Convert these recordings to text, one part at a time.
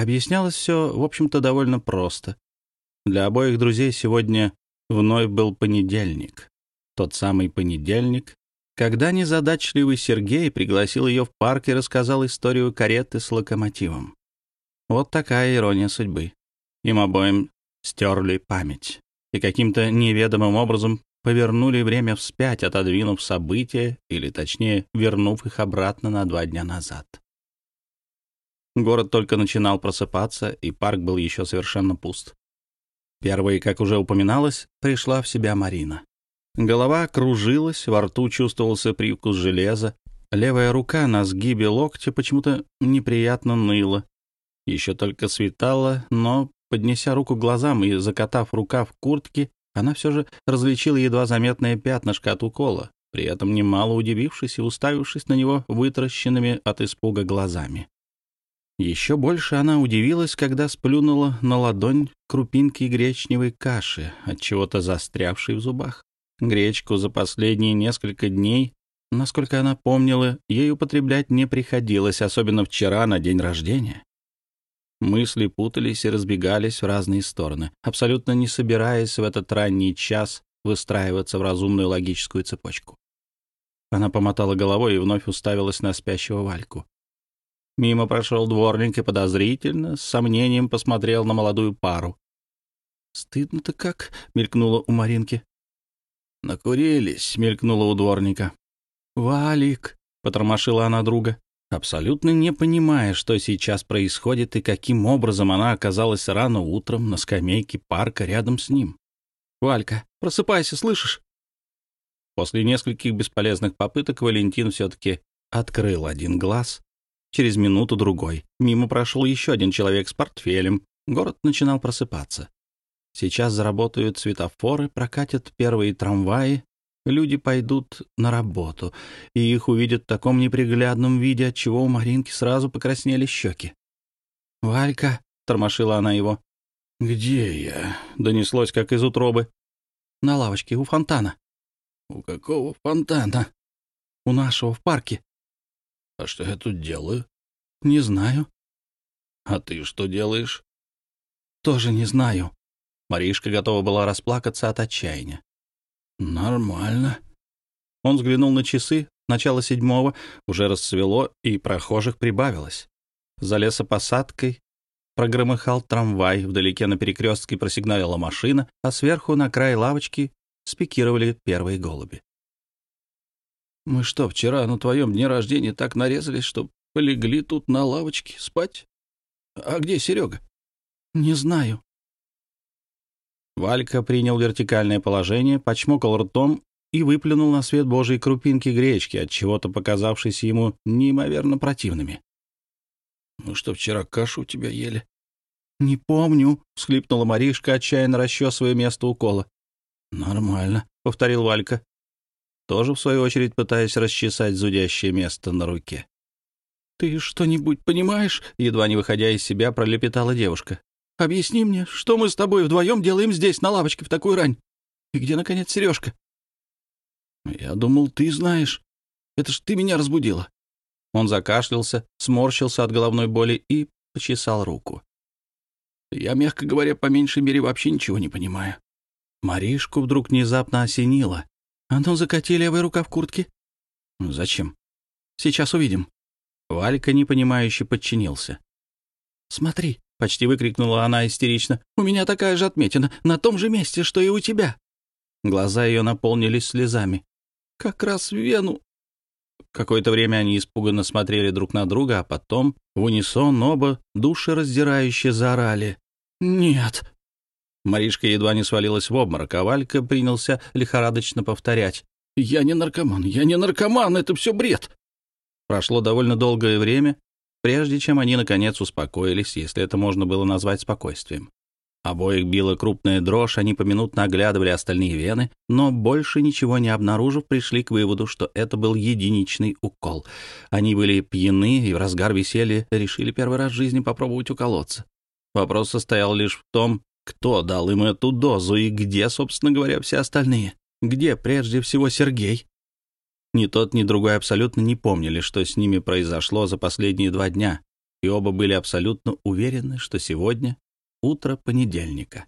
Объяснялось все, в общем-то, довольно просто. Для обоих друзей сегодня вновь был понедельник. Тот самый понедельник, когда незадачливый Сергей пригласил ее в парк и рассказал историю кареты с локомотивом. Вот такая ирония судьбы. Им обоим стерли память и каким-то неведомым образом повернули время вспять, отодвинув события, или точнее, вернув их обратно на два дня назад. Город только начинал просыпаться, и парк был еще совершенно пуст. Первой, как уже упоминалось, пришла в себя Марина. Голова кружилась, во рту чувствовался привкус железа, левая рука на сгибе локтя почему-то неприятно ныла. Еще только светало, но, поднеся руку к глазам и закатав рукав куртки, она все же различила едва заметное пятнышко от укола, при этом немало удивившись и уставившись на него вытаращенными от испуга глазами. Еще больше она удивилась, когда сплюнула на ладонь крупинки гречневой каши, от чего-то застрявшей в зубах. Гречку за последние несколько дней, насколько она помнила, ей употреблять не приходилось, особенно вчера на день рождения. Мысли путались и разбегались в разные стороны, абсолютно не собираясь в этот ранний час выстраиваться в разумную логическую цепочку. Она помотала головой и вновь уставилась на спящего Вальку. Мимо прошел дворник и подозрительно, с сомнением посмотрел на молодую пару. «Стыдно-то как!» — мелькнуло у Маринки. «Накурились!» — мелькнуло у дворника. «Валик!» — потормошила она друга, абсолютно не понимая, что сейчас происходит и каким образом она оказалась рано утром на скамейке парка рядом с ним. «Валька, просыпайся, слышишь?» После нескольких бесполезных попыток Валентин все-таки открыл один глаз Через минуту-другой мимо прошел еще один человек с портфелем. Город начинал просыпаться. Сейчас заработают светофоры, прокатят первые трамваи, люди пойдут на работу, и их увидят в таком неприглядном виде, от чего у Маринки сразу покраснели щеки. «Валька!» — тормошила она его. «Где я?» — донеслось, как из утробы. «На лавочке, у фонтана». «У какого фонтана?» «У нашего, в парке». «А что я тут делаю?» «Не знаю». «А ты что делаешь?» «Тоже не знаю». Маришка готова была расплакаться от отчаяния. «Нормально». Он взглянул на часы, начало седьмого, уже расцвело, и прохожих прибавилось. За лесопосадкой прогромыхал трамвай, вдалеке на перекрестке просигналила машина, а сверху на край лавочки спикировали первые голуби. Мы что, вчера на твоем дне рождения так нарезались, что полегли тут на лавочке спать? А где Серега? Не знаю. Валька принял вертикальное положение, почмокал ртом и выплюнул на свет Божий крупинки гречки, от чего-то показавшись ему неимоверно противными. «Мы что, вчера кашу у тебя ели?» «Не помню», — всхлипнула Маришка, отчаянно расчесывая место укола. «Нормально», — повторил Валька тоже, в свою очередь, пытаясь расчесать зудящее место на руке. «Ты что-нибудь понимаешь?» — едва не выходя из себя, пролепетала девушка. «Объясни мне, что мы с тобой вдвоем делаем здесь, на лавочке, в такую рань? И где, наконец, Сережка?» «Я думал, ты знаешь. Это ж ты меня разбудила». Он закашлялся, сморщился от головной боли и почесал руку. «Я, мягко говоря, по меньшей мере вообще ничего не понимаю». Маришку вдруг внезапно осенило. «А ну, закати левая рука в куртке». «Зачем?» «Сейчас увидим». Валька непонимающе подчинился. «Смотри», — почти выкрикнула она истерично, — «у меня такая же отметина, на том же месте, что и у тебя». Глаза ее наполнились слезами. «Как раз вену». Какое-то время они испуганно смотрели друг на друга, а потом в унисон оба душераздирающе заорали. «Нет, Маришка едва не свалилась в обморок, а Валька принялся лихорадочно повторять. «Я не наркоман, я не наркоман, это все бред!» Прошло довольно долгое время, прежде чем они, наконец, успокоились, если это можно было назвать спокойствием. Обоих била крупная дрожь, они поминутно оглядывали остальные вены, но больше ничего не обнаружив, пришли к выводу, что это был единичный укол. Они были пьяны и в разгар веселья решили первый раз в жизни попробовать уколоться. Вопрос состоял лишь в том, кто дал им эту дозу и где, собственно говоря, все остальные? Где, прежде всего, Сергей? Ни тот, ни другой абсолютно не помнили, что с ними произошло за последние два дня. и оба были абсолютно уверены, что сегодня утро понедельника.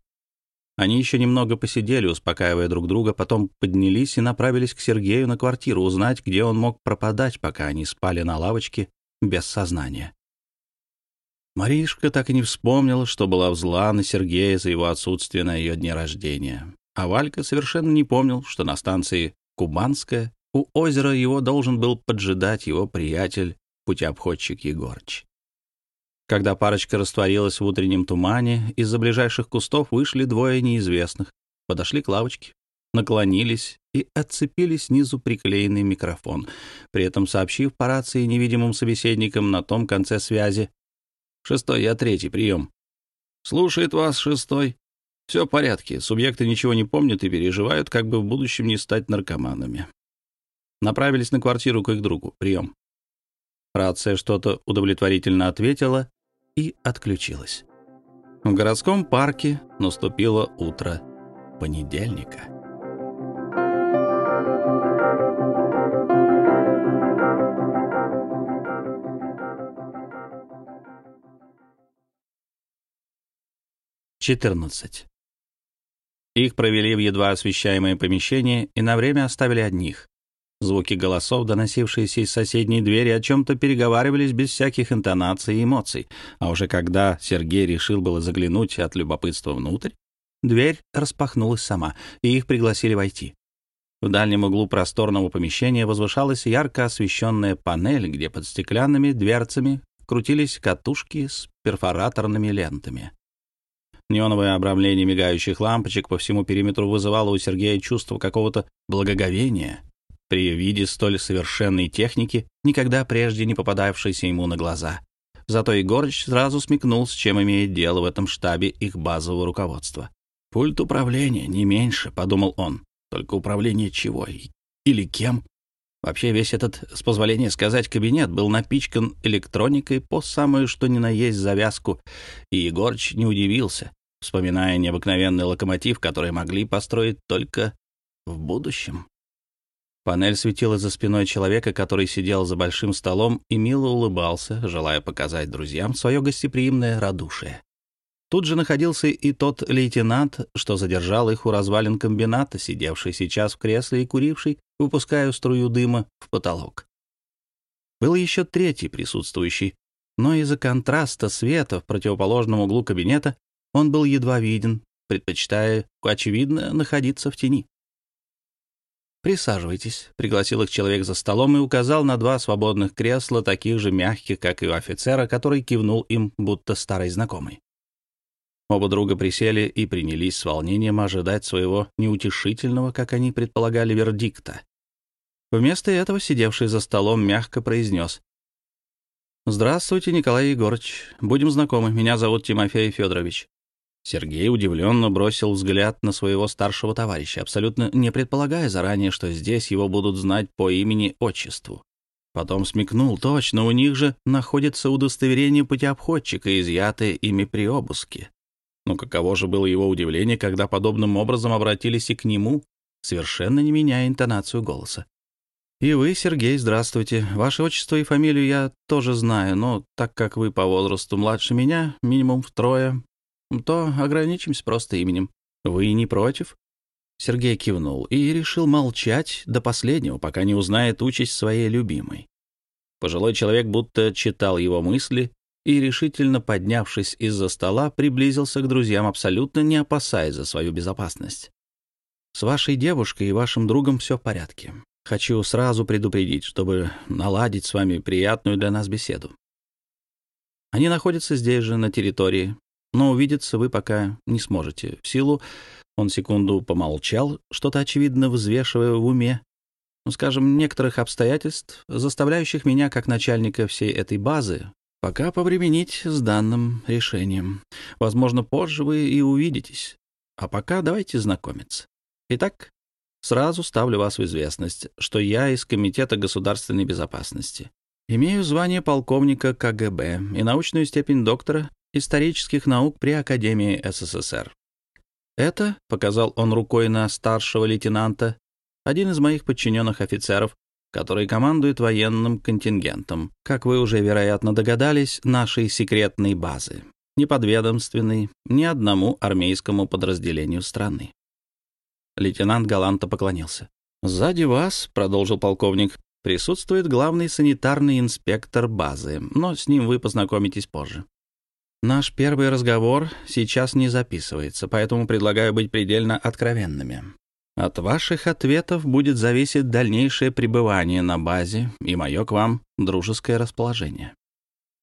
Они еще немного посидели, успокаивая друг друга, потом поднялись и направились к Сергею на квартиру узнать, где он мог пропадать, пока они спали на лавочке без сознания. Маришка так и не вспомнила, что была зла на Сергея за его отсутствие на ее дне рождения. А Валька совершенно не помнил, что на станции Кубанская у озера его должен был поджидать его приятель, путеобходчик Егорыч. Когда парочка растворилась в утреннем тумане, из-за ближайших кустов вышли двое неизвестных, подошли к лавочке, наклонились и отцепили снизу приклеенный микрофон, при этом сообщив по рации невидимым собеседникам на том конце связи «Шестой, я третий, прием». «Слушает вас, шестой». «Все в порядке, субъекты ничего не помнят и переживают, как бы в будущем не стать наркоманами». Направились на квартиру к их другу. Прием. Рация что-то удовлетворительно ответила, и отключилась. В городском парке наступило утро понедельника. Четырнадцать. Их провели в едва освещаемое помещение и на время оставили одних. Звуки голосов, доносившиеся из соседней двери, о чем-то переговаривались без всяких интонаций и эмоций. А уже когда Сергей решил было заглянуть от любопытства внутрь, дверь распахнулась сама, и их пригласили войти. В дальнем углу просторного помещения возвышалась ярко освещенная панель, где под стеклянными дверцами крутились катушки с перфораторными лентами. Неоновое обрамление мигающих лампочек по всему периметру вызывало у Сергея чувство какого-то благоговения при виде столь совершенной техники, никогда прежде не попадавшейся ему на глаза. Зато Егорыч сразу смекнул, с чем имеет дело в этом штабе их базового руководства. «Пульт управления, не меньше», — подумал он. «Только управление чего? Или кем?» Вообще весь этот, с позволения сказать, кабинет был напичкан электроникой по самую что ни на есть завязку, и Егорыч не удивился, вспоминая необыкновенный локомотив, который могли построить только в будущем. Панель светила за спиной человека, который сидел за большим столом и мило улыбался, желая показать друзьям свое гостеприимное радушие. Тут же находился и тот лейтенант, что задержал их у развалин комбината, сидевший сейчас в кресле и куривший, выпуская струю дыма в потолок. Был еще третий присутствующий, но из-за контраста света в противоположном углу кабинета он был едва виден, предпочитая, очевидно, находиться в тени. «Присаживайтесь», — пригласил их человек за столом и указал на два свободных кресла, таких же мягких, как и у офицера, который кивнул им, будто старый знакомый. Оба друга присели и принялись с волнением ожидать своего неутешительного, как они предполагали, вердикта. Вместо этого сидевший за столом мягко произнес. «Здравствуйте, Николай Егорович. Будем знакомы. Меня зовут Тимофей Федорович. Сергей удивленно бросил взгляд на своего старшего товарища, абсолютно не предполагая заранее, что здесь его будут знать по имени-отчеству. Потом смекнул, точно, у них же находится удостоверение путеобходчика, изъятое ими при обыске. Но каково же было его удивление, когда подобным образом обратились и к нему, совершенно не меняя интонацию голоса. «И вы, Сергей, здравствуйте. Ваше отчество и фамилию я тоже знаю, но так как вы по возрасту младше меня, минимум втрое, то ограничимся просто именем. Вы не против?» Сергей кивнул и решил молчать до последнего, пока не узнает участь своей любимой. Пожилой человек будто читал его мысли и, решительно поднявшись из-за стола, приблизился к друзьям, абсолютно не опасаясь за свою безопасность. «С вашей девушкой и вашим другом все в порядке. Хочу сразу предупредить, чтобы наладить с вами приятную для нас беседу. Они находятся здесь же, на территории, но увидеться вы пока не сможете. В силу... Он секунду помолчал, что-то очевидно взвешивая в уме. Ну, скажем, некоторых обстоятельств, заставляющих меня, как начальника всей этой базы, пока повременить с данным решением. Возможно, позже вы и увидитесь. А пока давайте знакомиться. Итак, сразу ставлю вас в известность, что я из Комитета государственной безопасности. Имею звание полковника КГБ и научную степень доктора исторических наук при Академии СССР. Это, — показал он рукой на старшего лейтенанта, один из моих подчиненных офицеров, который командует военным контингентом, как вы уже, вероятно, догадались, нашей секретной базы, неподведомственной ни одному армейскому подразделению страны. Лейтенант галанта поклонился. «Сзади вас», — продолжил полковник, — «присутствует главный санитарный инспектор базы, но с ним вы познакомитесь позже. Наш первый разговор сейчас не записывается, поэтому предлагаю быть предельно откровенными. От ваших ответов будет зависеть дальнейшее пребывание на базе и мое к вам дружеское расположение.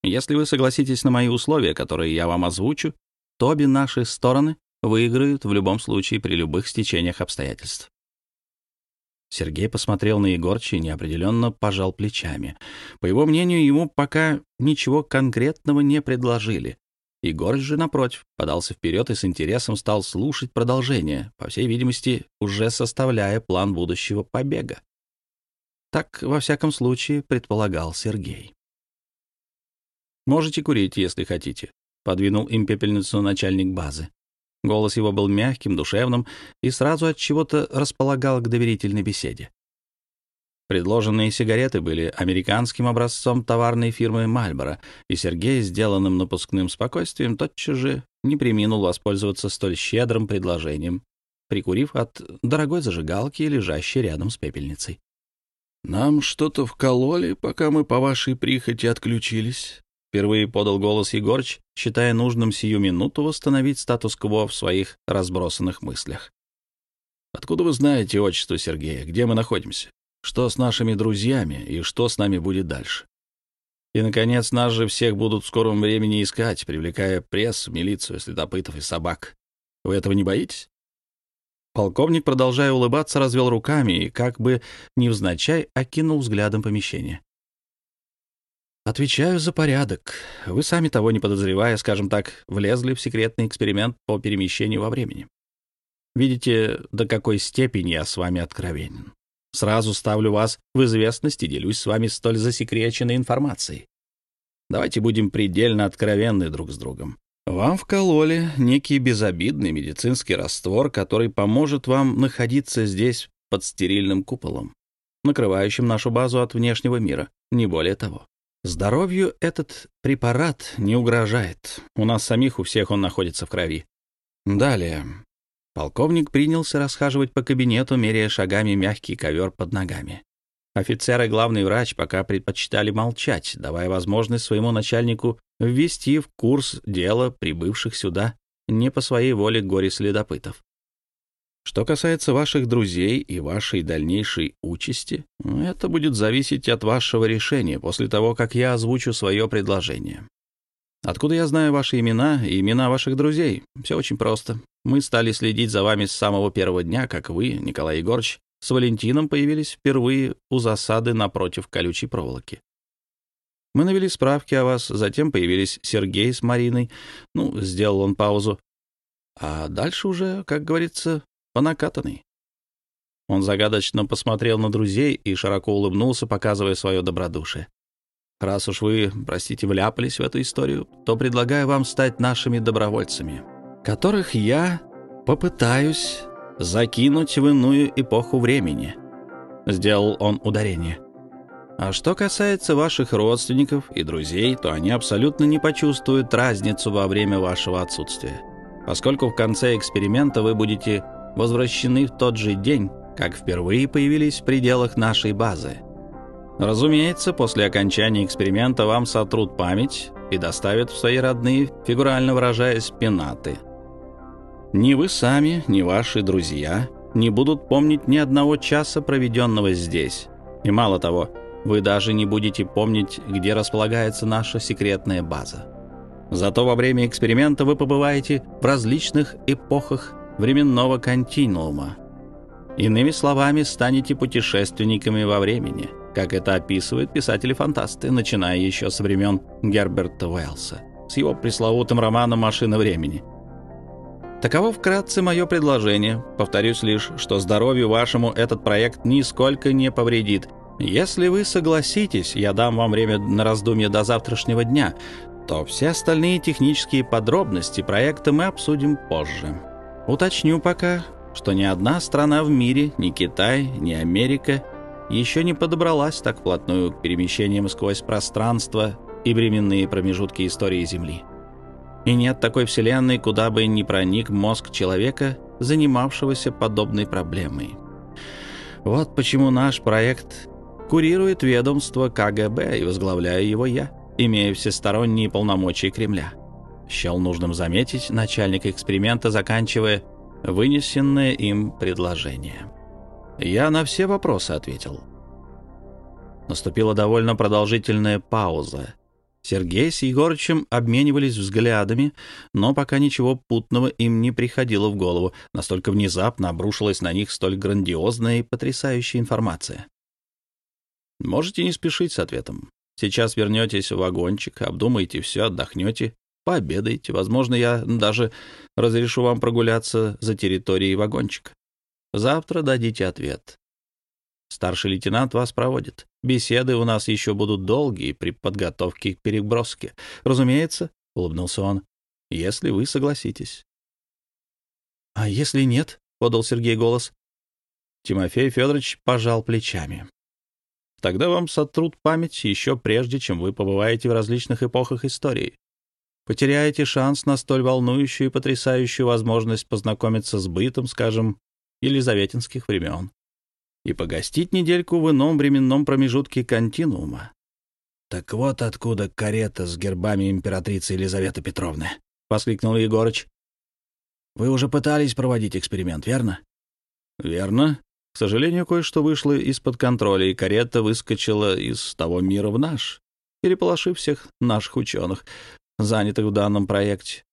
Если вы согласитесь на мои условия, которые я вам озвучу, то обе наши стороны выиграют в любом случае при любых стечениях обстоятельств. Сергей посмотрел на Егорча и неопределенно пожал плечами. По его мнению, ему пока ничего конкретного не предложили, Егор же, напротив, подался вперед и с интересом стал слушать продолжение, по всей видимости, уже составляя план будущего побега. Так, во всяком случае, предполагал Сергей. «Можете курить, если хотите», — подвинул им пепельницу начальник базы. Голос его был мягким, душевным и сразу от чего-то располагал к доверительной беседе. Предложенные сигареты были американским образцом товарной фирмы «Мальборо», и Сергей, сделанным напускным спокойствием, тотчас же не приминул воспользоваться столь щедрым предложением, прикурив от дорогой зажигалки, лежащей рядом с пепельницей. «Нам что-то вкололи, пока мы по вашей прихоти отключились», — впервые подал голос Егорч, считая нужным сию минуту восстановить статус-кво в своих разбросанных мыслях. «Откуда вы знаете отчество Сергея? Где мы находимся?» Что с нашими друзьями и что с нами будет дальше? И, наконец, нас же всех будут в скором времени искать, привлекая прессу, милицию, следопытов и собак. Вы этого не боитесь?» Полковник, продолжая улыбаться, развел руками и, как бы невзначай, окинул взглядом помещение. «Отвечаю за порядок. Вы сами того не подозревая, скажем так, влезли в секретный эксперимент по перемещению во времени. Видите, до какой степени я с вами откровенен. Сразу ставлю вас в известность и делюсь с вами столь засекреченной информацией. Давайте будем предельно откровенны друг с другом. Вам вкололи некий безобидный медицинский раствор, который поможет вам находиться здесь под стерильным куполом, накрывающим нашу базу от внешнего мира, не более того. Здоровью этот препарат не угрожает. У нас самих у всех он находится в крови. Далее. Полковник принялся расхаживать по кабинету, меряя шагами мягкий ковер под ногами. Офицер и главный врач пока предпочитали молчать, давая возможность своему начальнику ввести в курс дела прибывших сюда не по своей воле горе-следопытов. Что касается ваших друзей и вашей дальнейшей участи, это будет зависеть от вашего решения после того, как я озвучу свое предложение. Откуда я знаю ваши имена и имена ваших друзей? Все очень просто. Мы стали следить за вами с самого первого дня, как вы, Николай Егорович, с Валентином появились впервые у засады напротив колючей проволоки. Мы навели справки о вас, затем появились Сергей с Мариной. Ну, сделал он паузу. А дальше уже, как говорится, по накатанной. Он загадочно посмотрел на друзей и широко улыбнулся, показывая свое добродушие. Раз уж вы, простите, вляпались в эту историю, то предлагаю вам стать нашими добровольцами, которых я попытаюсь закинуть в иную эпоху времени. Сделал он ударение. А что касается ваших родственников и друзей, то они абсолютно не почувствуют разницу во время вашего отсутствия, поскольку в конце эксперимента вы будете возвращены в тот же день, как впервые появились в пределах нашей базы. Разумеется, после окончания эксперимента вам сотрут память и доставят в свои родные, фигурально выражаясь, пенаты. Ни вы сами, ни ваши друзья не будут помнить ни одного часа, проведенного здесь. И мало того, вы даже не будете помнить, где располагается наша секретная база. Зато во время эксперимента вы побываете в различных эпохах временного континуума. Иными словами, станете путешественниками во времени – как это описывают писатели-фантасты, начиная еще со времен Герберта Уэллса с его пресловутым романом «Машина времени». Таково вкратце мое предложение. Повторюсь лишь, что здоровью вашему этот проект нисколько не повредит. Если вы согласитесь, я дам вам время на раздумье до завтрашнего дня, то все остальные технические подробности проекта мы обсудим позже. Уточню пока, что ни одна страна в мире, ни Китай, ни Америка еще не подобралась так вплотную к перемещениям сквозь пространство и временные промежутки истории Земли. И нет такой вселенной, куда бы ни проник мозг человека, занимавшегося подобной проблемой. Вот почему наш проект курирует ведомство КГБ и возглавляю его я, имея всесторонние полномочия Кремля. Счел нужным заметить начальник эксперимента, заканчивая вынесенное им предложение. Я на все вопросы ответил. Наступила довольно продолжительная пауза. Сергей с Егорычем обменивались взглядами, но пока ничего путного им не приходило в голову. Настолько внезапно обрушилась на них столь грандиозная и потрясающая информация. Можете не спешить с ответом. Сейчас вернетесь в вагончик, обдумаете все, отдохнете, пообедаете. Возможно, я даже разрешу вам прогуляться за территорией вагончика. Завтра дадите ответ. Старший лейтенант вас проводит. Беседы у нас еще будут долгие при подготовке к переброске. Разумеется, — улыбнулся он, — если вы согласитесь. — А если нет? — подал Сергей голос. Тимофей Федорович пожал плечами. Тогда вам сотрут память еще прежде, чем вы побываете в различных эпохах истории. Потеряете шанс на столь волнующую и потрясающую возможность познакомиться с бытом, скажем, елизаветинских времен и погостить недельку в ином временном промежутке континуума. — Так вот откуда карета с гербами императрицы Елизаветы Петровны, — воскликнул Егорыч. — Вы уже пытались проводить эксперимент, верно? — Верно. К сожалению, кое-что вышло из-под контроля, и карета выскочила из того мира в наш, переполошив всех наших ученых, занятых в данном проекте.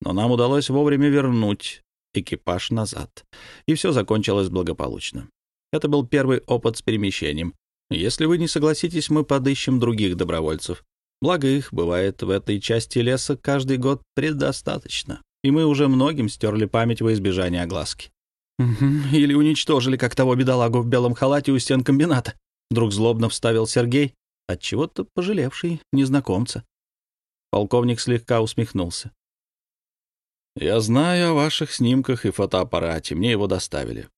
Но нам удалось вовремя вернуть экипаж назад, и все закончилось благополучно. Это был первый опыт с перемещением. Если вы не согласитесь, мы подыщем других добровольцев. Благо их бывает в этой части леса каждый год предостаточно, и мы уже многим стерли память во избежание огласки. Или уничтожили, как того бедолагу в белом халате у стен комбината. Вдруг злобно вставил Сергей, от чего то пожалевший незнакомца. Полковник слегка усмехнулся. «Я знаю о ваших снимках и фотоаппарате. Мне его доставили.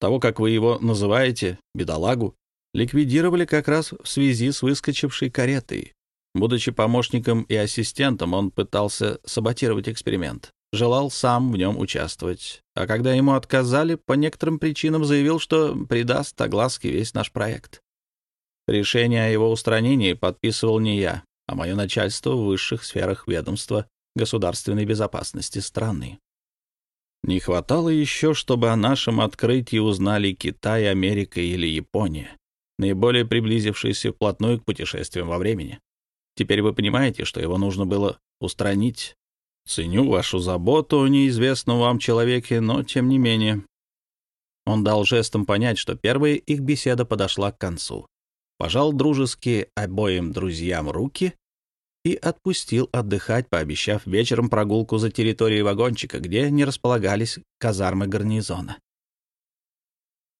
Того, как вы его называете, бедолагу, ликвидировали как раз в связи с выскочившей каретой. Будучи помощником и ассистентом, он пытался саботировать эксперимент, желал сам в нем участвовать, а когда ему отказали, по некоторым причинам заявил, что придаст огласке весь наш проект. Решение о его устранении подписывал не я, а мое начальство в высших сферах ведомства государственной безопасности страны. Не хватало еще, чтобы о нашем открытии узнали Китай, Америка или Япония, наиболее приблизившиеся вплотную к путешествиям во времени. Теперь вы понимаете, что его нужно было устранить. Ценю вашу заботу о неизвестном вам человеке, но тем не менее. Он дал жестом понять, что первая их беседа подошла к концу. Пожал дружески обоим друзьям руки и отпустил отдыхать, пообещав вечером прогулку за территорией вагончика, где не располагались казармы гарнизона.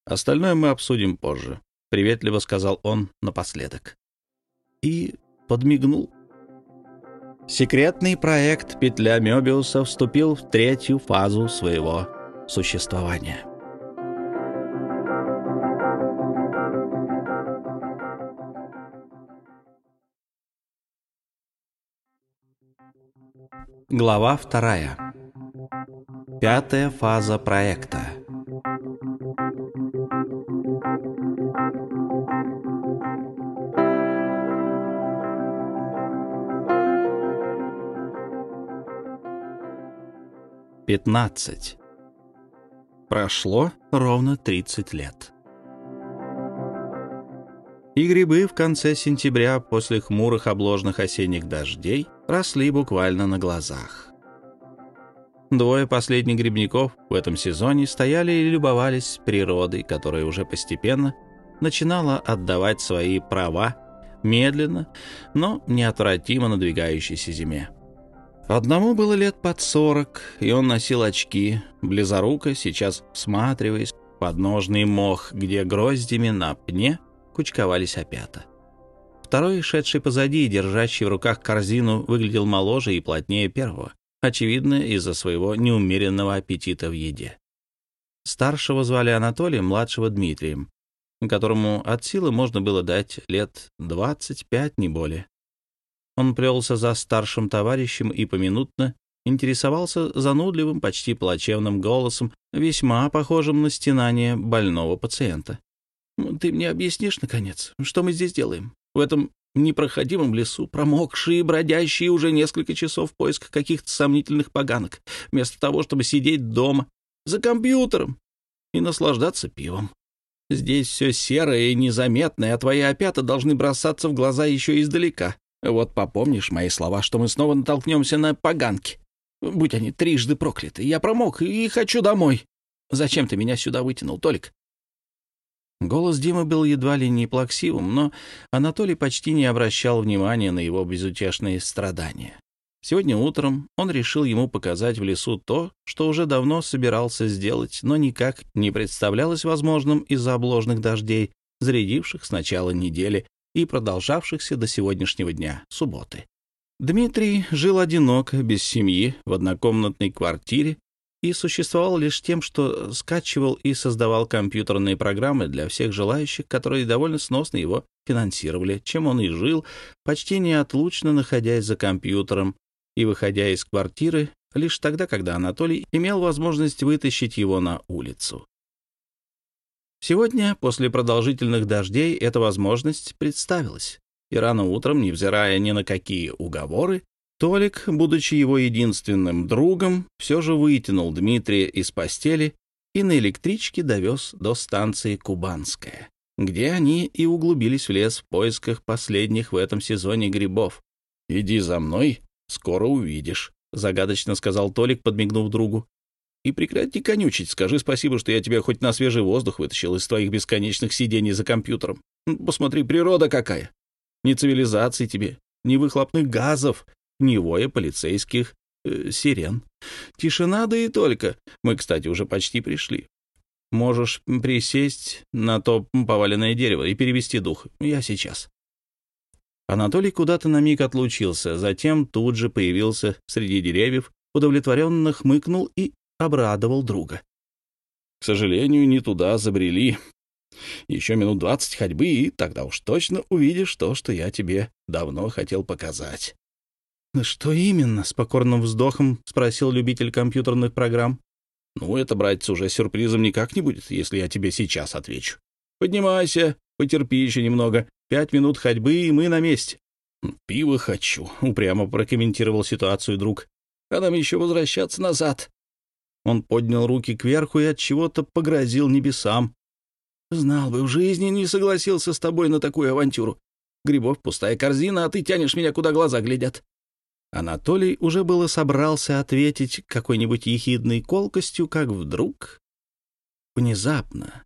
«Остальное мы обсудим позже», — приветливо сказал он напоследок. И подмигнул. Секретный проект «Петля Мёбиуса» вступил в третью фазу своего существования. Глава вторая. Пятая фаза проекта. Пятнадцать. Прошло ровно тридцать лет. И грибы в конце сентября после хмурых обложных осенних дождей росли буквально на глазах. Двое последних грибников в этом сезоне стояли и любовались природой, которая уже постепенно начинала отдавать свои права медленно, но неотвратимо надвигающейся зиме. Одному было лет под сорок, и он носил очки, близоруко, сейчас всматриваясь под ножный мох, где гроздями на пне кучковались опята. Второй, шедший позади и держащий в руках корзину, выглядел моложе и плотнее первого, очевидно, из-за своего неумеренного аппетита в еде. Старшего звали Анатолием, младшего — Дмитрием. которому от силы можно было дать лет двадцать пять, не более. Он плелся за старшим товарищем и поминутно интересовался занудливым, почти плачевным голосом, весьма похожим на стенание больного пациента. «Ты мне объяснишь, наконец, что мы здесь делаем? В этом непроходимом лесу, промокшие, бродящие уже несколько часов в поисках каких-то сомнительных поганок, вместо того, чтобы сидеть дома, за компьютером и наслаждаться пивом. Здесь все серое и незаметное, а твои опята должны бросаться в глаза еще издалека. Вот попомнишь мои слова, что мы снова натолкнемся на поганки. Будь они трижды прокляты. Я промок и хочу домой. Зачем ты меня сюда вытянул, Толик? Голос Димы был едва ли не плаксивым, но Анатолий почти не обращал внимания на его безутешные страдания. Сегодня утром он решил ему показать в лесу то, что уже давно собирался сделать, но никак не представлялось возможным из-за обложных дождей, зарядивших с начала недели и продолжавшихся до сегодняшнего дня, субботы. Дмитрий жил одиноко, без семьи, в однокомнатной квартире и существовал лишь тем, что скачивал и создавал компьютерные программы для всех желающих, которые довольно сносно его финансировали, чем он и жил, почти неотлучно находясь за компьютером и выходя из квартиры лишь тогда, когда Анатолий имел возможность вытащить его на улицу. Сегодня, после продолжительных дождей, эта возможность представилась и рано утром, невзирая ни на какие уговоры, Толик, будучи его единственным другом, все же вытянул Дмитрия из постели и на электричке довез до станции Кубанская, где они и углубились в лес в поисках последних в этом сезоне грибов. «Иди за мной, скоро увидишь», — загадочно сказал Толик, подмигнув другу. «И прекрати конючить, скажи спасибо, что я тебя хоть на свежий воздух вытащил из твоих бесконечных сидений за компьютером. Посмотри, природа какая!» Ни цивилизации тебе, ни выхлопных газов, ни воя полицейских э, сирен. Тишина, да и только. Мы, кстати, уже почти пришли. Можешь присесть на то поваленное дерево и перевести дух. Я сейчас. Анатолий куда-то на миг отлучился, затем тут же появился среди деревьев, удовлетворенно хмыкнул и обрадовал друга. — К сожалению, не туда забрели. Еще минут двадцать ходьбы, и тогда уж точно увидишь то, что я тебе давно хотел показать. — Что именно? — с покорным вздохом спросил любитель компьютерных программ. — Ну, это, братец, уже сюрпризом никак не будет, если я тебе сейчас отвечу. Поднимайся, потерпи еще немного. Пять минут ходьбы, и мы на месте. — Пиво хочу, — упрямо прокомментировал ситуацию друг. — А нам еще возвращаться назад. Он поднял руки кверху и от чего-то погрозил небесам. Знал бы, в жизни не согласился с тобой на такую авантюру. Грибов пустая корзина, а ты тянешь меня, куда глаза глядят. Анатолий уже было собрался ответить какой-нибудь ехидной колкостью, как вдруг, внезапно,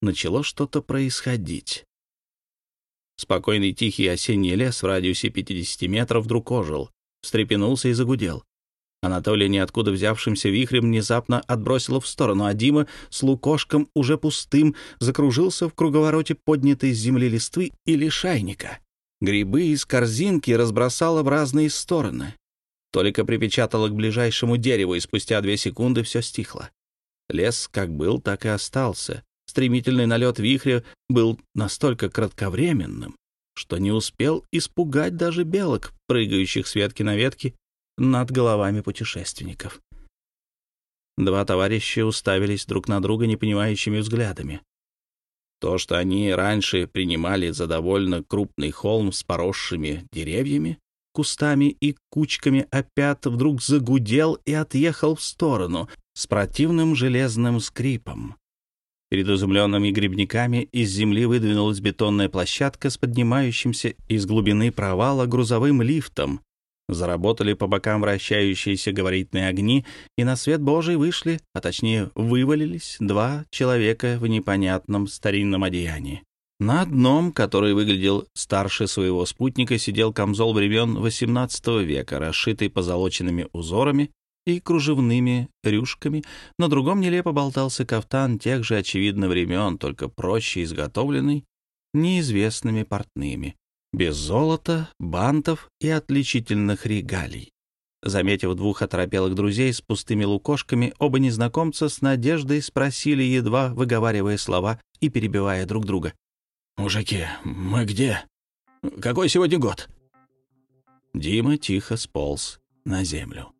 начало что-то происходить. Спокойный тихий осенний лес в радиусе 50 метров вдруг ожил, встрепенулся и загудел. Анатолия, ниоткуда взявшимся вихрем, внезапно отбросило в сторону, а Дима с лукошком, уже пустым, закружился в круговороте поднятой с земли листвы и лишайника. Грибы из корзинки разбросало в разные стороны. Только припечатало к ближайшему дереву, и спустя две секунды все стихло. Лес как был, так и остался. Стремительный налет вихря был настолько кратковременным, что не успел испугать даже белок, прыгающих с ветки на ветки над головами путешественников. Два товарища уставились друг на друга непонимающими взглядами. То, что они раньше принимали за довольно крупный холм с поросшими деревьями, кустами и кучками опят, вдруг загудел и отъехал в сторону с противным железным скрипом. Перед изумленными грибниками из земли выдвинулась бетонная площадка с поднимающимся из глубины провала грузовым лифтом, Заработали по бокам вращающиеся говорительные огни, и на свет Божий вышли, а точнее вывалились, два человека в непонятном старинном одеянии. На одном, который выглядел старше своего спутника, сидел камзол времен XVIII века, расшитый позолоченными узорами и кружевными рюшками, на другом нелепо болтался кафтан тех же, очевидно, времен, только проще изготовленный неизвестными портными без золота, бантов и отличительных регалий. Заметив двух оторопелых друзей с пустыми лукошками, оба незнакомца с надеждой спросили, едва выговаривая слова, и перебивая друг друга. «Мужики, мы где? Какой сегодня год?» Дима тихо сполз на землю.